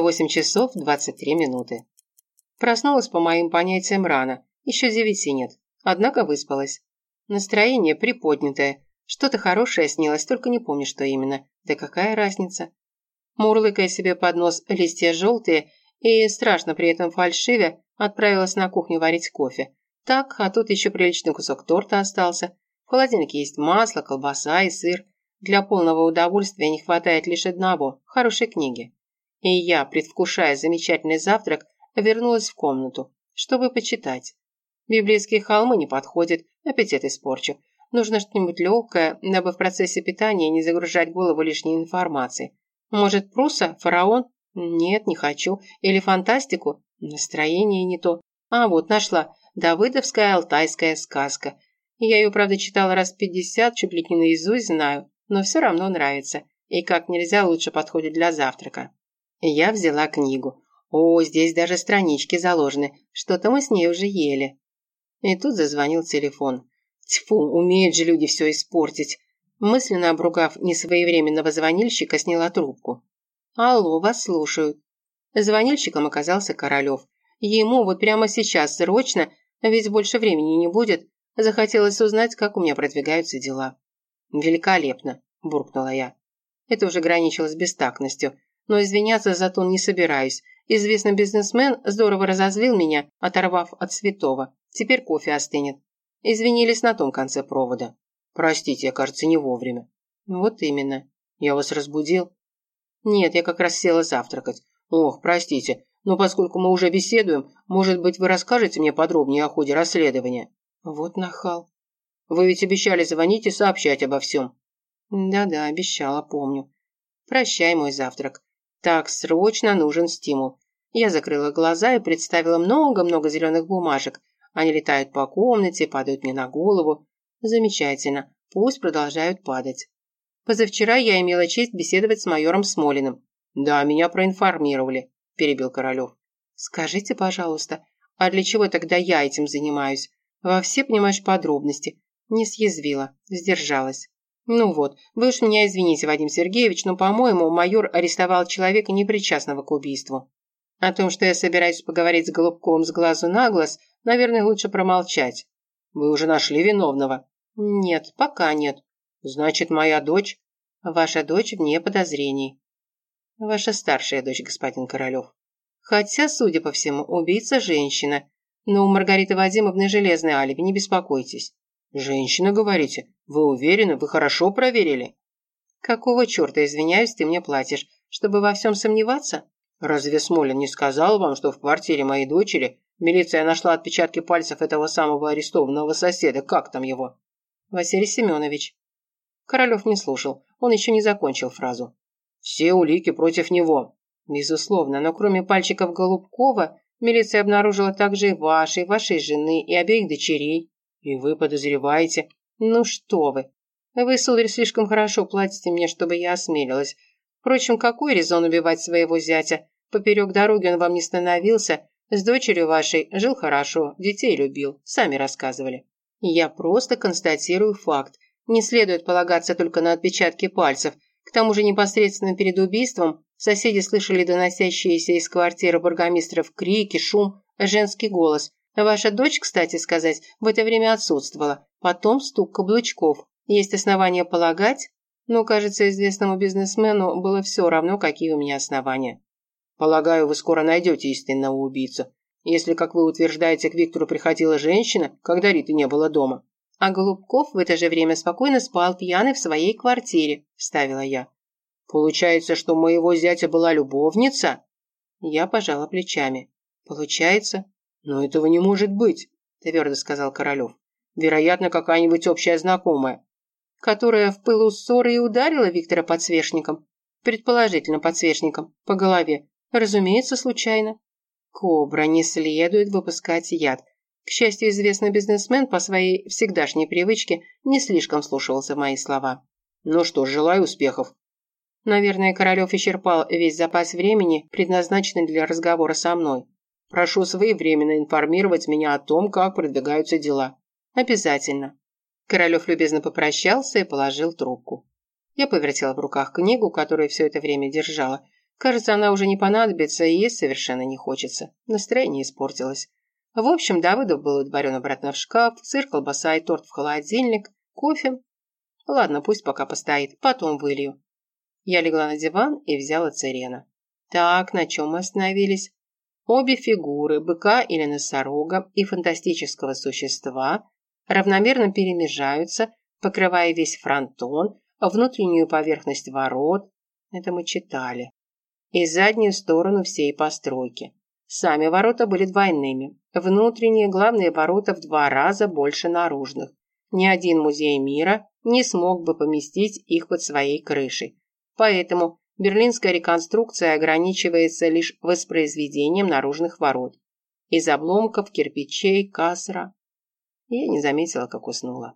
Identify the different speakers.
Speaker 1: Восемь часов двадцать три минуты. Проснулась по моим понятиям рано, еще девяти нет, однако выспалась. Настроение приподнятое, что-то хорошее снилось, только не помню, что именно. Да какая разница? Мурлыкая себе под нос листья желтые и, страшно при этом фальшивя, отправилась на кухню варить кофе. Так, а тут еще приличный кусок торта остался. В холодильнике есть масло, колбаса и сыр. Для полного удовольствия не хватает лишь одного – хорошей книги. И я, предвкушая замечательный завтрак, вернулась в комнату, чтобы почитать. Библейские холмы не подходят, аппетит испорчу. Нужно что-нибудь легкое, дабы в процессе питания не загружать голову лишней информацией. Может, Пруса, фараон? Нет, не хочу. Или фантастику? Настроение не то. А, вот, нашла. Давыдовская алтайская сказка. Я ее, правда, читала раз пятьдесят, чуть ли не наизусть знаю но все равно нравится и как нельзя лучше подходит для завтрака. Я взяла книгу. О, здесь даже странички заложены, что-то мы с ней уже ели. И тут зазвонил телефон. Тьфу, умеют же люди все испортить. Мысленно обругав несвоевременного звонильщика, сняла трубку. «Алло, вас слушают». Звонильщиком оказался Королев. Ему вот прямо сейчас срочно, ведь больше времени не будет, захотелось узнать, как у меня продвигаются дела. «Великолепно», – буркнула я. Это уже граничило с бестактностью, но извиняться за тон не собираюсь. Известный бизнесмен здорово разозлил меня, оторвав от святого. Теперь кофе остынет. Извинились на том конце провода. Простите, я, кажется, не вовремя. Вот именно. Я вас разбудил? Нет, я как раз села завтракать. Ох, простите, но поскольку мы уже беседуем, может быть, вы расскажете мне подробнее о ходе расследования? Вот нахал. Вы ведь обещали звонить и сообщать обо всем». «Да-да, обещала, помню. Прощай мой завтрак. Так, срочно нужен стимул». Я закрыла глаза и представила много-много зеленых бумажек. Они летают по комнате, падают мне на голову. Замечательно. Пусть продолжают падать. Позавчера я имела честь беседовать с майором Смолиным. «Да, меня проинформировали», – перебил Королев. «Скажите, пожалуйста, а для чего тогда я этим занимаюсь? Во все, понимаешь, подробности. Не съязвила, сдержалась. «Ну вот, вы уж меня извините, Вадим Сергеевич, но, по-моему, майор арестовал человека, непричастного к убийству. О том, что я собираюсь поговорить с Голубковым с глазу на глаз, наверное, лучше промолчать. Вы уже нашли виновного?» «Нет, пока нет». «Значит, моя дочь?» «Ваша дочь вне подозрений». «Ваша старшая дочь, господин Королев». «Хотя, судя по всему, убийца – женщина. Но у Маргариты Вадимовны железное алиби, не беспокойтесь». «Женщина, говорите? Вы уверены? Вы хорошо проверили?» «Какого черта, извиняюсь, ты мне платишь? Чтобы во всем сомневаться?» «Разве Смолин не сказал вам, что в квартире моей дочери милиция нашла отпечатки пальцев этого самого арестованного соседа? Как там его?» «Василий Семенович». Королев не слушал. Он еще не закончил фразу. «Все улики против него». «Безусловно, но кроме пальчиков Голубкова, милиция обнаружила также и вашей, вашей жены, и обеих дочерей. «И вы подозреваете?» «Ну что вы! Вы, сударь, слишком хорошо платите мне, чтобы я осмелилась. Впрочем, какой резон убивать своего зятя? Поперек дороги он вам не становился. С дочерью вашей жил хорошо, детей любил, сами рассказывали. Я просто констатирую факт. Не следует полагаться только на отпечатки пальцев. К тому же непосредственно перед убийством соседи слышали доносящиеся из квартиры бургомистров крики, шум, женский голос. Ваша дочь, кстати сказать, в это время отсутствовала. Потом стук каблучков. Есть основания полагать, но, кажется, известному бизнесмену было все равно, какие у меня основания. Полагаю, вы скоро найдете истинного убийцу. Если, как вы утверждаете, к Виктору приходила женщина, когда Риты не было дома. А Голубков в это же время спокойно спал пьяный в своей квартире, вставила я. Получается, что у моего зятя была любовница? Я пожала плечами. Получается, «Но этого не может быть», – твердо сказал Королев. «Вероятно, какая-нибудь общая знакомая». «Которая в пылу ссоры и ударила Виктора подсвечником?» «Предположительно, подсвечником. По голове. Разумеется, случайно». «Кобра, не следует выпускать яд». К счастью, известный бизнесмен по своей всегдашней привычке не слишком слушался мои слова. «Ну что желаю успехов». Наверное, Королев исчерпал весь запас времени, предназначенный для разговора со мной. Прошу своевременно информировать меня о том, как продвигаются дела. Обязательно. Королев любезно попрощался и положил трубку. Я повертела в руках книгу, которую все это время держала. Кажется, она уже не понадобится, и есть совершенно не хочется. Настроение испортилось. В общем, Давыдов был удворен обратно в шкаф, сыр, колбаса и торт в холодильник, кофе. Ладно, пусть пока постоит, потом вылью. Я легла на диван и взяла Церена. Так, на чем мы остановились? Обе фигуры, быка или носорога и фантастического существа, равномерно перемежаются, покрывая весь фронтон, внутреннюю поверхность ворот. Это мы читали и заднюю сторону всей постройки. Сами ворота были двойными. Внутренние главные ворота в два раза больше наружных. Ни один музей мира не смог бы поместить их под своей крышей. Поэтому берлинская реконструкция ограничивается лишь воспроизведением наружных ворот. Из обломков, кирпичей, касра. Я не заметила, как уснула.